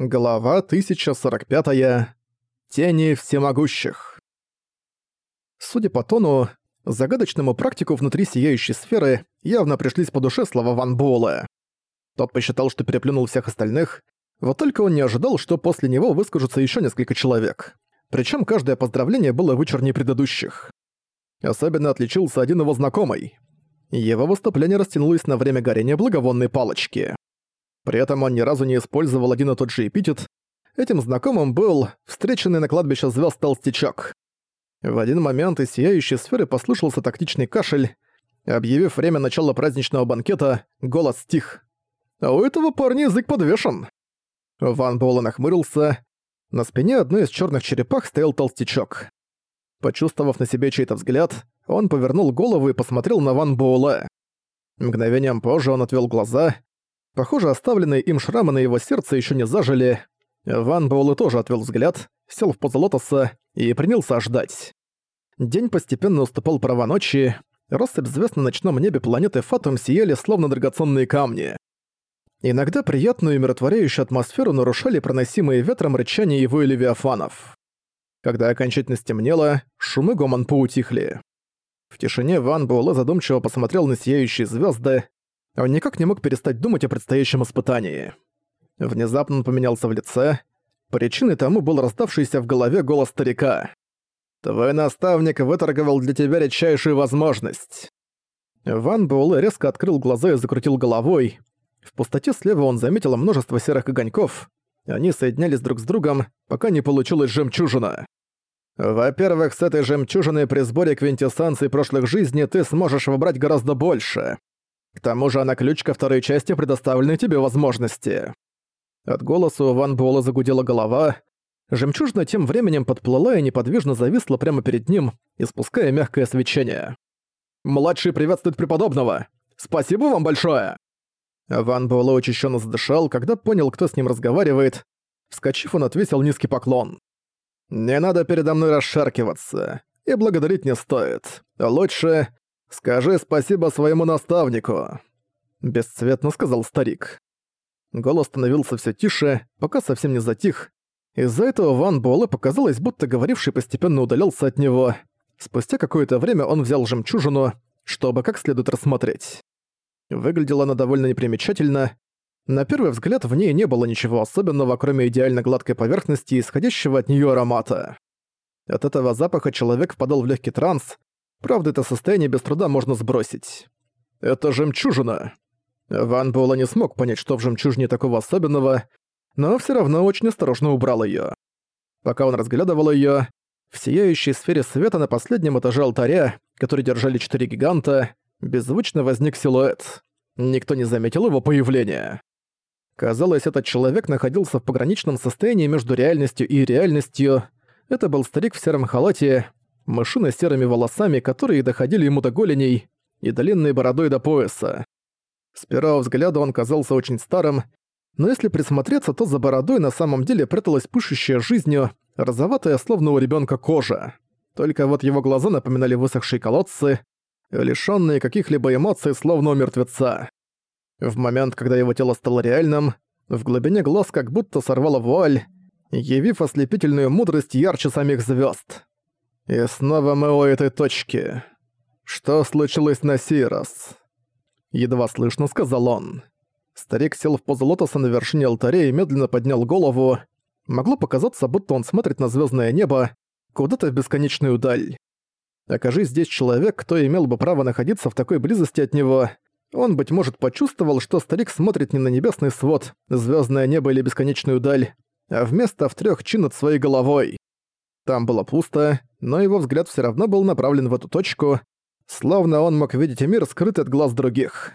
Глава 1045. -я. Тени всемогущих. Судя по тону, загадочному практику внутри сияющей сферы явно пришлись по душе слова Ван Буэлэ. Тот посчитал, что переплюнул всех остальных, вот только он не ожидал, что после него выскажутся еще несколько человек. Причем каждое поздравление было вычернее предыдущих. Особенно отличился один его знакомый. Его выступление растянулось на время горения благовонной палочки. При этом он ни разу не использовал один и тот же эпитет. Этим знакомым был встреченный на кладбище звезд толстячок. В один момент из сияющей сферы послышался тактичный кашель. Объявив время начала праздничного банкета, голос стих. «А у этого парня язык подвешен!» Ван Буэлэ нахмурился. На спине одной из черных черепах стоял толстячок. Почувствовав на себе чей-то взгляд, он повернул голову и посмотрел на Ван Буэлэ. Мгновением позже он отвел глаза Похоже, оставленные им шрамы на его сердце еще не зажили. Ван Буэлэ тоже отвел взгляд, сел в позу лотоса и принялся ждать. День постепенно уступал права ночи, россыпь звезд на ночном небе планеты Фатум сияли словно драгоценные камни. Иногда приятную и умиротворяющую атмосферу нарушали проносимые ветром рычания его и левиафанов. Когда окончательно стемнело, шумы гомон поутихли. В тишине Ван Буэлэ задумчиво посмотрел на сияющие звезды, он никак не мог перестать думать о предстоящем испытании. Внезапно он поменялся в лице. Причиной тому был раздавшийся в голове голос старика. «Твой наставник выторговал для тебя редчайшую возможность». Ван Буэлэ резко открыл глаза и закрутил головой. В пустоте слева он заметил множество серых огоньков. Они соединялись друг с другом, пока не получилась жемчужина. Во-первых, с этой жемчужиной при сборе квинтэссенции прошлых жизней ты сможешь выбрать гораздо больше. К тому же она ключ ко второй части предоставленной тебе возможности». От голоса у Ван Буэлла загудела голова. Жемчужина тем временем подплыла и неподвижно зависла прямо перед ним, испуская мягкое свечение. «Младший приветствует преподобного! Спасибо вам большое!» Ван Буэлло учащенно задышал, когда понял, кто с ним разговаривает. Вскочив, он отвесил низкий поклон. «Не надо передо мной расшаркиваться. И благодарить не стоит. Лучше «Скажи спасибо своему наставнику», — бесцветно сказал старик. Голос становился все тише, пока совсем не затих. Из-за этого Ван Буэлэ показалось, будто говоривший постепенно удалялся от него. Спустя какое-то время он взял жемчужину, чтобы как следует рассмотреть. Выглядела она довольно непримечательно. На первый взгляд в ней не было ничего особенного, кроме идеально гладкой поверхности и исходящего от нее аромата. От этого запаха человек впадал в легкий транс, Правда, это состояние без труда можно сбросить. Это жемчужина. Ван Буэлла не смог понять, что в жемчужине такого особенного, но все равно очень осторожно убрал ее. Пока он разглядывал ее, в сияющей сфере света на последнем этаже алтаря, который держали четыре гиганта, беззвучно возник силуэт. Никто не заметил его появления. Казалось, этот человек находился в пограничном состоянии между реальностью и реальностью. Это был старик в сером халате, мужчина с серыми волосами, которые доходили ему до голеней, и длинной бородой до пояса. С первого взгляда он казался очень старым, но если присмотреться, то за бородой на самом деле пряталась пышущая жизнью, розоватая, словно у ребенка кожа. Только вот его глаза напоминали высохшие колодцы, лишённые каких-либо эмоций, словно у мертвеца. В момент, когда его тело стало реальным, в глубине глаз как будто сорвало вуаль, явив ослепительную мудрость ярче самих звезд. И снова мы у этой точки. Что случилось на сей раз? Едва слышно сказал он. Старик сел в позу лотоса на вершине алтаря и медленно поднял голову. Могло показаться, будто он смотрит на звездное небо, куда-то в бесконечную даль. Окажись здесь человек, кто имел бы право находиться в такой близости от него, он, быть может, почувствовал, что старик смотрит не на небесный свод, звездное небо или бесконечную даль, а вместо в трех чин над своей головой. Там было пусто, но его взгляд все равно был направлен в эту точку, словно он мог видеть мир, скрытый от глаз других.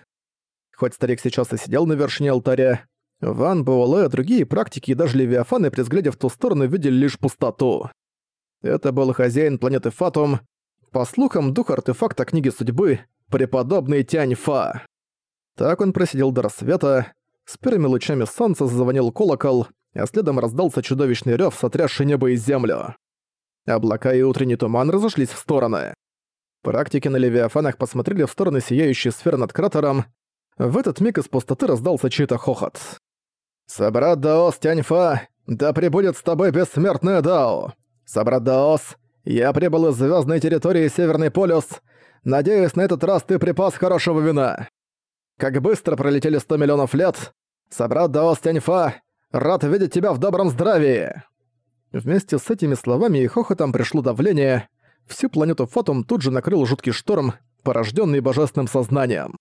Хоть старик сейчас и сидел на вершине алтаря, Ван Буэлэ, другие практики и даже Левиафаны при взгляде в ту сторону видели лишь пустоту. Это был хозяин планеты Фатум, по слухам, дух артефакта книги судьбы, преподобный Тянь-Фа. Так он просидел до рассвета, с первыми лучами солнца зазвонил колокол, а следом раздался чудовищный рёв, сотрясший небо и землю. Облака и утренний туман разошлись в стороны. Практики на Левиафанах посмотрели в сторону сияющей сферы над кратером. В этот миг из пустоты раздался чей-то хохот. «Собрат Даос Тяньфа, да пребудет с тобой бессмертная Дао! Собрат Даос, я прибыл из звездной территории Северный полюс. Надеюсь, на этот раз ты припас хорошего вина. Как быстро пролетели сто миллионов лет. Собрат Даос Тяньфа, рад видеть тебя в добром здравии!» Вместе с этими словами и хохотом пришло давление. Всю планету Фотум тут же накрыл жуткий шторм, порожденный божественным сознанием.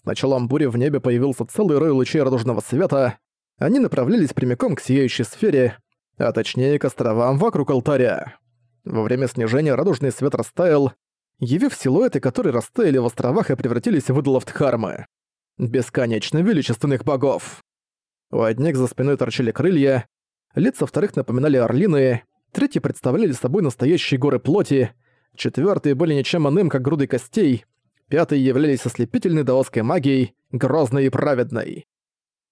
С началом бури в небе появился целый рой лучей радужного света. Они направлялись прямиком к сияющей сфере, а точнее к островам вокруг алтаря. Во время снижения радужный свет растаял, явив силуэты, которые растаяли в островах и превратились в идолов Дхармы. Бесконечно величественных богов. У одних за спиной торчали крылья, лица вторых напоминали орлины, третьи представляли собой настоящие горы плоти, четвертые были ничем иным, как груды костей, пятые являлись ослепительной даосской магией, грозной и праведной.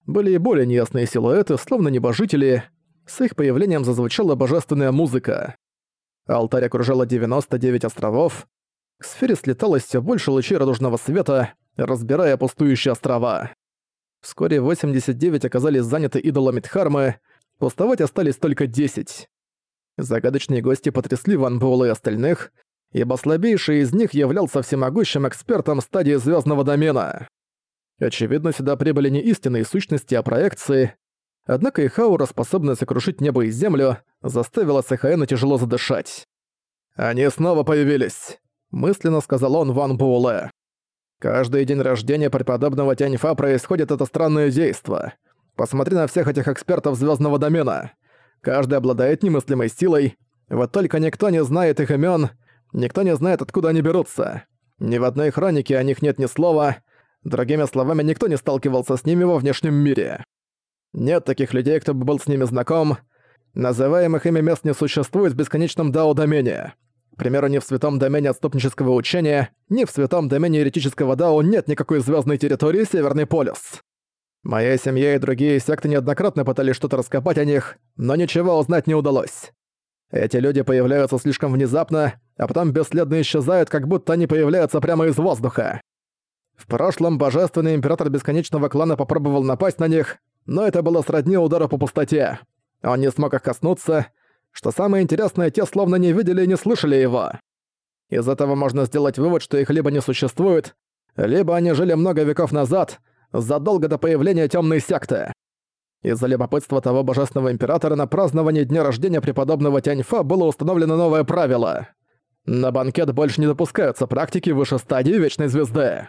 Были и более неясные силуэты, словно небожители, с их появлением зазвучала божественная музыка. Алтарь окружало 99 островов, к сфере слеталось все больше лучей радужного света, разбирая пустующие острова. Вскоре 89 оказались заняты идолами Дхармы, пустовать остались только 10. Загадочные гости потрясли Ван Буэлла и остальных, ибо слабейший из них являлся всемогущим экспертом стадии звездного домена. Очевидно, сюда прибыли не истинные сущности, а проекции, однако их аура, способная сокрушить небо и землю, заставила Сахаэна тяжело задышать. «Они снова появились», — мысленно сказал он Ван Буэлэ. Каждый день рождения преподобного Тяньфа происходит это странное действо. Посмотри на всех этих экспертов звездного домена. Каждый обладает немыслимой силой, вот только никто не знает их имен, никто не знает, откуда они берутся. Ни в одной хронике о них нет ни слова, другими словами, никто не сталкивался с ними во внешнем мире. Нет таких людей, кто бы был с ними знаком. Называемых ими мест не существует в бесконечном дао-домене. К примеру, ни в святом домене отступнического учения, ни в святом домене еретического дао нет никакой звездной территории Северный полюс. Моя семья и другие секты неоднократно пытались что-то раскопать о них, но ничего узнать не удалось. Эти люди появляются слишком внезапно, а потом бесследно исчезают, как будто они появляются прямо из воздуха. В прошлом божественный император бесконечного клана попробовал напасть на них, но это было сродни удару по пустоте. Он не смог их коснуться, что самое интересное, те словно не видели и не слышали его. Из этого можно сделать вывод, что их либо не существует, либо они жили много веков назад, задолго до появления темной секты. Из-за любопытства того божественного императора на празднование дня рождения преподобного Тяньфа было установлено новое правило. На банкет больше не допускаются практики выше стадии Вечной Звезды.